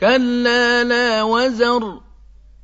كلا لا وزر